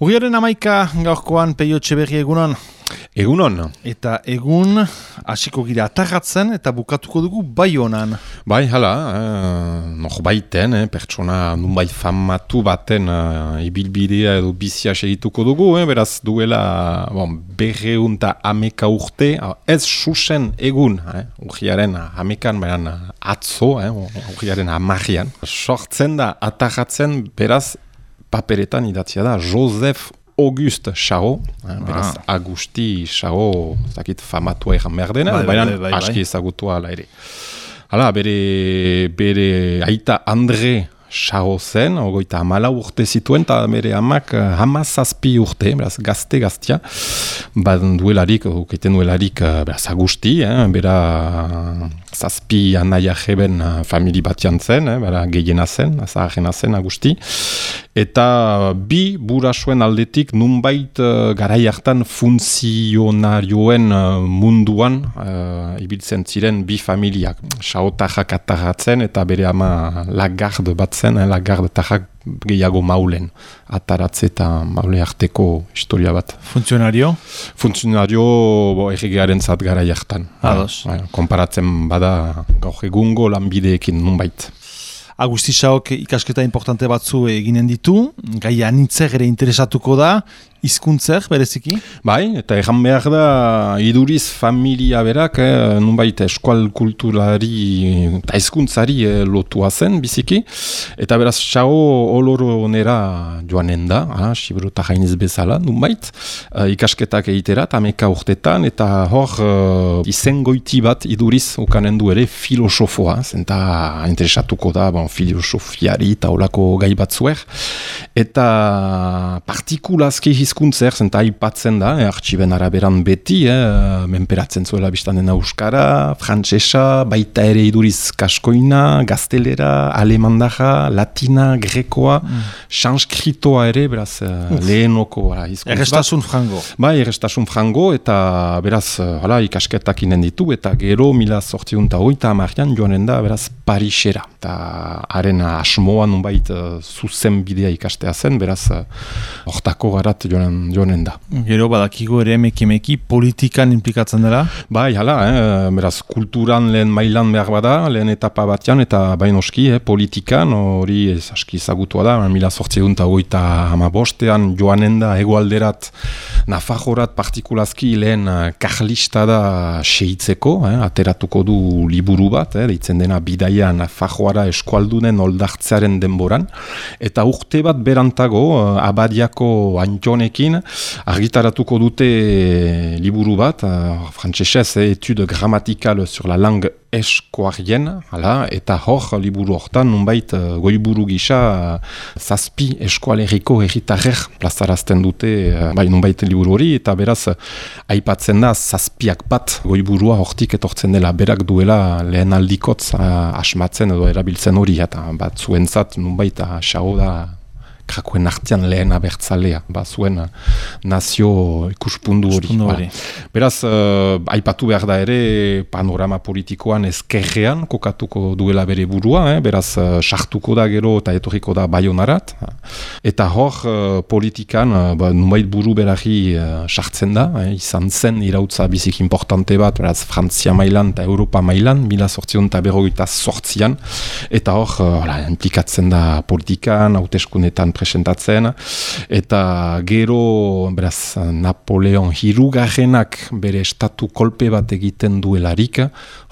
Uriaren amaika gaurkoan peio txeberri egunon. Egunon. Eta egun hasiko gira atarratzen eta bukatuko dugu bai honan. Bai, hala, eh, nox baiten, eh, pertsona nunbai famatu baten eh, ibilbidea edo bizia segituko dugu, eh, beraz duela bon, berreun eta ameka urte, ez susen egun, eh, urgiaren amekan, beran atzo, eh, urgiaren amarrian. Sortzen da atarratzen, beraz, paperetan idatzia da Joseph Auguste Charo, eh, beraz ah. Agusti Charo, zakit famatua egan behar dena, bai, baina bai, bai, bai, aski ezagutua ala ere. Hala, bere, bere aita André Charo zen, ogoita amala urte zituen, eta bere amak eh, hamazazpi urte, beraz gazte gaztia, baden duelarik, duelarik, eh, beraz Agusti, eh, bera zazpi anaia jeben uh, famili batian zen, eh, bera gehiena zen, azahena zen Agusti, eta bi burasuen aldetik nunbait uh, garai hartan funtzionarioen uh, munduan uh, ibiltzen ziren bi familiak. Saotajak atarratzen eta bere ama lagarde bat zen, eh, lagarde tajak gehiago maulen ataratze eta maule arteko historia bat. Funtzionario? Funtzionario erregearen zat gara jartan. Ados. Ba, konparatzen bada gaur egungo lanbideekin nunbait. Agustisaok ikasketa importante batzu eginen ditu, gai anitzer ere interesatuko da, Izkuntzer, bereziki? Bai, eta egan behar da, iduriz familia berak, eh, nunbait eskual kulturari eta izkuntzari eh, lotua zen, biziki. Eta beraz, xao oloro nera joanen da, ah, sibru eta jainiz bezala, nunbait, eh, ikasketak egitera, tameka urtetan, eta hor eh, izengoiti bat iduriz ukanen du ere filosofoa, zenta interesatuko da, bon, filosofiari eta olako gai batzuer. Eta partikulazki hizkuntzer, zenta aipatzen da, eh, artxiben araberan beti, eh, menperatzen zuela biztan dena euskara, frantsesa, baita ere iduriz kaskoina, gaztelera, alemandaja, latina, grekoa, mm. sanskritoa ere, beraz, uh, lehenoko hizkuntz Errestasun frango. Bai, errestasun frango, eta beraz, hala, ikasketak inen ditu, eta gero mila sortziun eta hoita amarrian joanen da, beraz, Parisera. Eta haren asmoa nunbait uh, zuzen bidea ikastea zen, beraz, hortako garat joan joanen, joanen da. Gero badakigo ere emeki politikan implikatzen dela? Bai, hala, eh, beraz, kulturan lehen mailan behar bada, lehen etapa batean, eta bain oski, eh, politikan, hori ez aski zagutua da, mila sortze egun eta hama bostean joanen da egualderat Nafajorat partikulazki lehen uh, karlista da seitzeko, eh, ateratuko du liburu bat, eh, deitzen dena bidaia Nafajoara eskualdunen oldartzearen denboran, eta urte bat berantago, uh, abadiako antjonekin, argitaratuko dute liburu bat, uh, frantzesez, eh, etude grammatikal sur la langue eskoarien, hala, eta hor, liburu hortan, nunbait, goiburu gisa, zazpi eskoaleriko erritarrer plazarazten dute, bai, nunbait liburu hori, eta beraz, aipatzen da, zazpiak bat goiburua hortik etortzen dela, berak duela lehen aldikotz asmatzen edo erabiltzen hori, eta bat zuentzat, nunbait, uh, da, krakuen artian lehen abertzalea, ba, zuen nazio ikuspundu hori. Ba. Beraz, uh, aipatu behar da ere panorama politikoan ezkerrean kokatuko duela bere burua, eh? beraz, uh, sartuko da gero eta etorriko da baionarat. Eta hor, uh, politikan, uh, ba, numait buru berari sartzen da, eh? izan zen irautza bizik importante bat, beraz, Frantzia mailan eta Europa mailan, mila sortzion eta berrogeita sortzian, eta hor, uh, implikatzen da politikan, hauteskunetan presentatzen, eta gero, beraz, Napoleon hirugarrenak bere estatu kolpe bat egiten duelarik,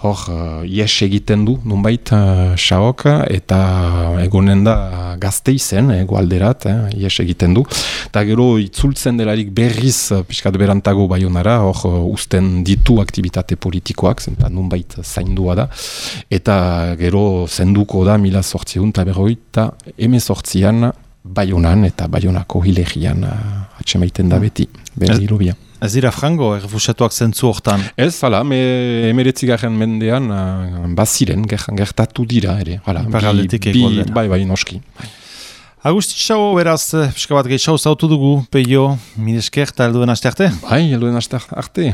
hor, ies egiten du, nunbait, xaok, eta egonen da gazte izen, egoalderat, eh, ies egiten du, eta gero itzultzen delarik berriz, pixkat berantago baionara, hor, usten ditu aktivitate politikoak, zenta nunbait zaindua da, eta gero zenduko da mila sortziun, eta berroi, eta emezortzian, Baionan eta Baionako hilegian uh, atxemaiten da beti, bere irubia. Ez dira frango, errefusatuak zentzu hortan? Ez, hala, me, emeretzi garen mendean, uh, baziren, gertatu dira, ere. Hala, bi, bi, bai, bai, noski. Agusti Xau, beraz, pixka bat gehi Xau zautu dugu, peio, minesker, eta helduen aste arte? Bai, helduen aste arte.